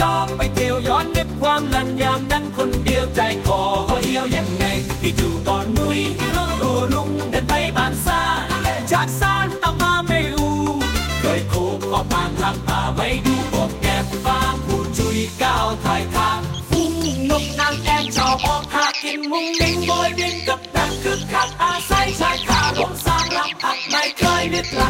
จองไปเที่ยวย้อนนึกความลันยามนั้นคนเดียวใจคอเหี่ยวยังไงที่อยู่ตอนนุยตัวลุงเดินไปบานซ่าจากซานตามมาไม่รู้เคยโคกออกปานทางป่าไว้ดูพวกแกบฟางผู้จุยก้าวถ่ายทางฟุ้งนกนางแอบชอบออกหากินมุ้งมิ้งโบยบินกับดังคึกคักอาศัยชายคาลงสร้างลำพักไม่เคยนึกหลัก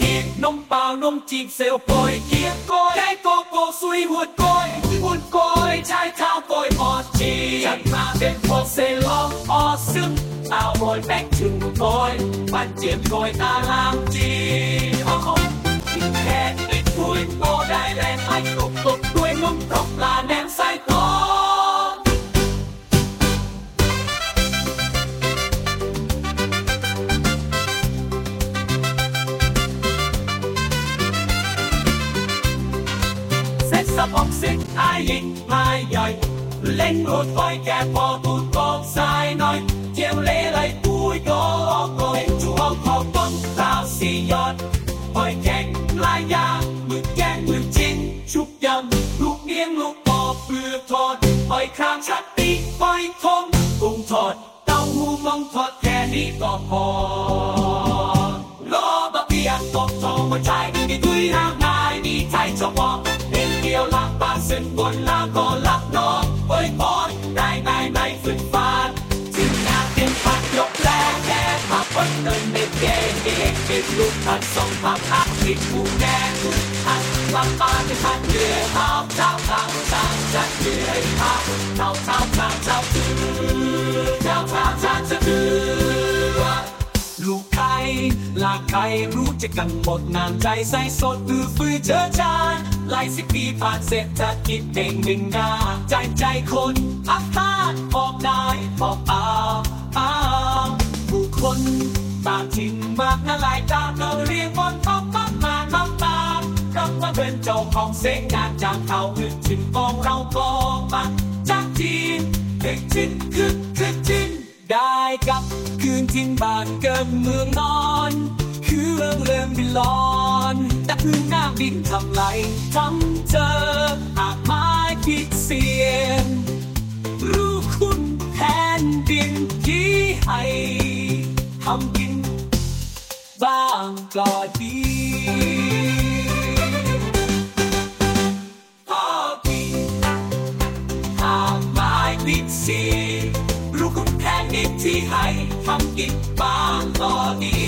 เล่ไหลปุยก็ออกก็เห็นจูออกขอบต้นตาวสียอดปล่อยแข่งลายยางมือแกงมือจิ้นชุบยำ ลูกเนียงลูกปอเปลือกทอดปล่อยข้ามชัดตีปล่อยทงกุ้งทอดเต้าหู้มองทอดแค่นี้ก็พอโลบะเปียกตกทองมาใจมีดุยห้างึ่งบนลาก็ลักน้องเอ้ยบอยได้ในในฝึกฟานจึงงานเต็มพัดยกแรงแก่ผักวันเดินในเกมเองเป็นลูกทัดส่งผักอักติดผู้แก่ทัดลำปาจะทัดเรือเท้าเท้าเท้าเท้าจัดเรือเท้าเท้าเท้าเท้าเท้าถือเท้าเท้าเท้าจะถือลูกไก่ลากไก่รู้จะกันหมดน้ำใจใส่สดอือฟื้อเจอจาน หลายสิบปีผ่านเศรษฐกิจเด้งหนึ่งหน้าใจใจคนอักตาออกได้บอกอาอ้าผู้คนต่างถิ่นมากนาลายตามเราเรียกบนท้องฟ้ามาน้ำตาคำว่าเป็นเจ้าของเสียงงานจากเขาคือถึงกองเราก็มาจากจีนเด็กจินคือคือจินได้กับคืนทิ้งบ้านเกิดเมืองนอน เริ่มเริ่มบินลอน แต่พื้นหน้าบินทำไรทำเจอหากไม้คิดเสียงรู้คุณแผ่นดินที่ให้ทำบินบ้างปลอดดีพ่อพี่หากไม้คิดเสียงรู้คุณแผ่นดินที่ให้ทำกินบ้างปลอดี